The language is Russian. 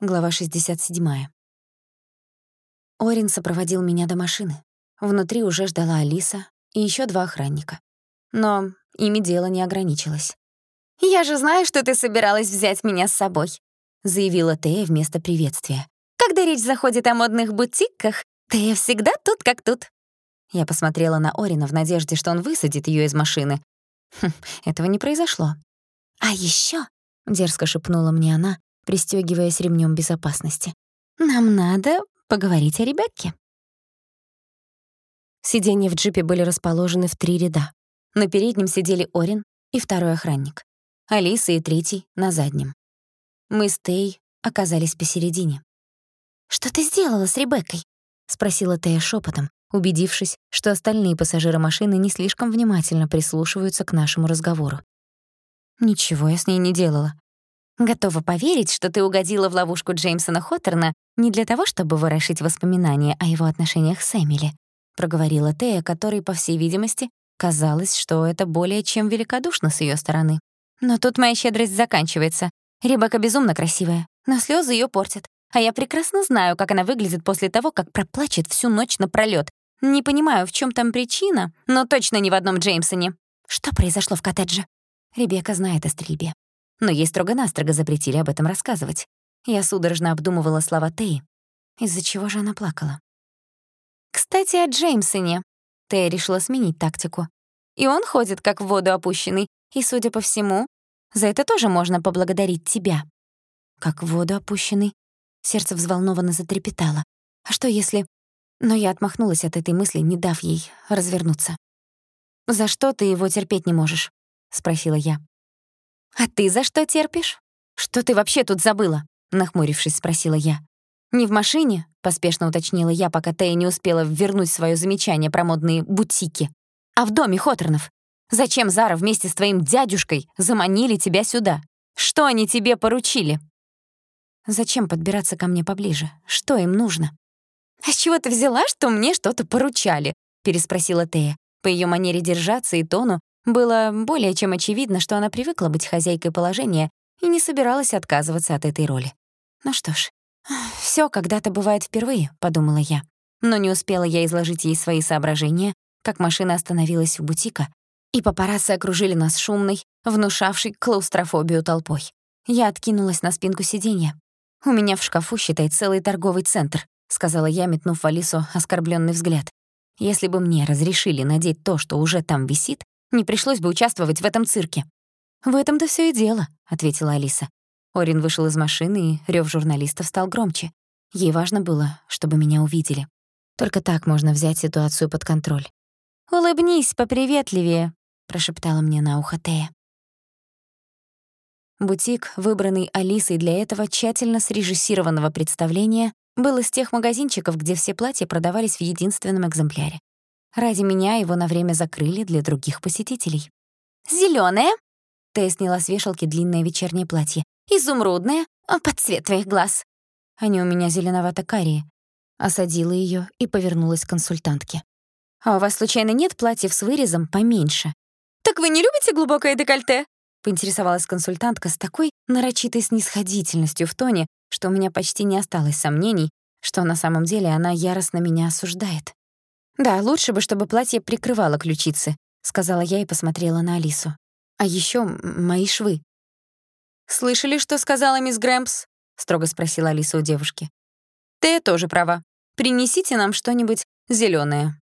Глава 67. Орин сопроводил меня до машины. Внутри уже ждала Алиса и ещё два охранника. Но ими дело не ограничилось. «Я же знаю, что ты собиралась взять меня с собой», — заявила Тея вместо приветствия. «Когда речь заходит о модных бутиках, Тея всегда тут как тут». Я посмотрела на Орина в надежде, что он высадит её из машины. Хм, этого не произошло. «А ещё», — дерзко шепнула мне она, пристёгиваясь ремнём безопасности. «Нам надо поговорить о ребятке». Сиденья в джипе были расположены в три ряда. На переднем сидели Орин и второй охранник. Алиса и третий — на заднем. Мы с Тей оказались посередине. «Что ты сделала с Ребеккой?» — спросила Тея шёпотом, убедившись, что остальные пассажиры машины не слишком внимательно прислушиваются к нашему разговору. «Ничего я с ней не делала», Готова поверить, что ты угодила в ловушку Джеймсона Хоттерна не для того, чтобы ворошить воспоминания о его отношениях с Эмили, проговорила Тея, которой, по всей видимости, казалось, что это более чем великодушно с её стороны. Но тут моя щедрость заканчивается. Ребекка безумно красивая, но слёзы её портят. А я прекрасно знаю, как она выглядит после того, как проплачет всю ночь напролёт. Не понимаю, в чём там причина, но точно не в одном Джеймсоне. Что произошло в коттедже? Ребекка знает о стрельбе но ей строго-настрого запретили об этом рассказывать. Я судорожно обдумывала слова Теи. Из-за чего же она плакала? «Кстати, о Джеймсоне». Тея решила сменить тактику. «И он ходит, как в воду опущенный, и, судя по всему, за это тоже можно поблагодарить тебя». «Как в воду опущенный?» Сердце взволнованно затрепетало. «А что если...» Но я отмахнулась от этой мысли, не дав ей развернуться. «За что ты его терпеть не можешь?» — спросила я. «А ты за что терпишь? Что ты вообще тут забыла?» — нахмурившись, спросила я. «Не в машине?» — поспешно уточнила я, пока Тея не успела вернуть своё замечание про модные бутики. «А в доме Хоторнов. Зачем Зара вместе с твоим дядюшкой заманили тебя сюда? Что они тебе поручили?» «Зачем подбираться ко мне поближе? Что им нужно?» «А с чего ты взяла, что мне что-то поручали?» — переспросила Тея. По её манере держаться и тону было более чем очевидно, что она привыкла быть хозяйкой положения и не собиралась отказываться от этой роли. «Ну что ж, всё когда-то бывает впервые», — подумала я. Но не успела я изложить ей свои соображения, как машина остановилась у бутика, и папарацци окружили нас шумной, внушавшей клаустрофобию толпой. Я откинулась на спинку сиденья. «У меня в шкафу, считай, целый торговый центр», — сказала я, метнув Алису оскорблённый взгляд. «Если бы мне разрешили надеть то, что уже там висит, не пришлось бы участвовать в этом цирке. «В этом-то всё и дело», — ответила Алиса. Орин вышел из машины, и рёв журналистов стал громче. Ей важно было, чтобы меня увидели. Только так можно взять ситуацию под контроль. «Улыбнись поприветливее», — прошептала мне на ухо Тея. Бутик, выбранный Алисой для этого тщательно срежиссированного представления, был из тех магазинчиков, где все платья продавались в единственном экземпляре. Ради меня его на время закрыли для других посетителей. «Зелёное?» Тея сняла с вешалки длинное вечернее платье. «Изумрудное? А под цвет твоих глаз?» Они у меня зеленовато-карие. Осадила её и повернулась к консультантке. «А у вас, случайно, нет платьев с вырезом поменьше?» «Так вы не любите глубокое декольте?» Поинтересовалась консультантка с такой нарочитой снисходительностью в тоне, что у меня почти не осталось сомнений, что на самом деле она яростно меня осуждает. «Да, лучше бы, чтобы платье прикрывало ключицы», — сказала я и посмотрела на Алису. «А ещё мои швы». «Слышали, что сказала мисс Грэмпс?» — строго спросила Алиса у девушки. «Ты тоже права. Принесите нам что-нибудь зелёное».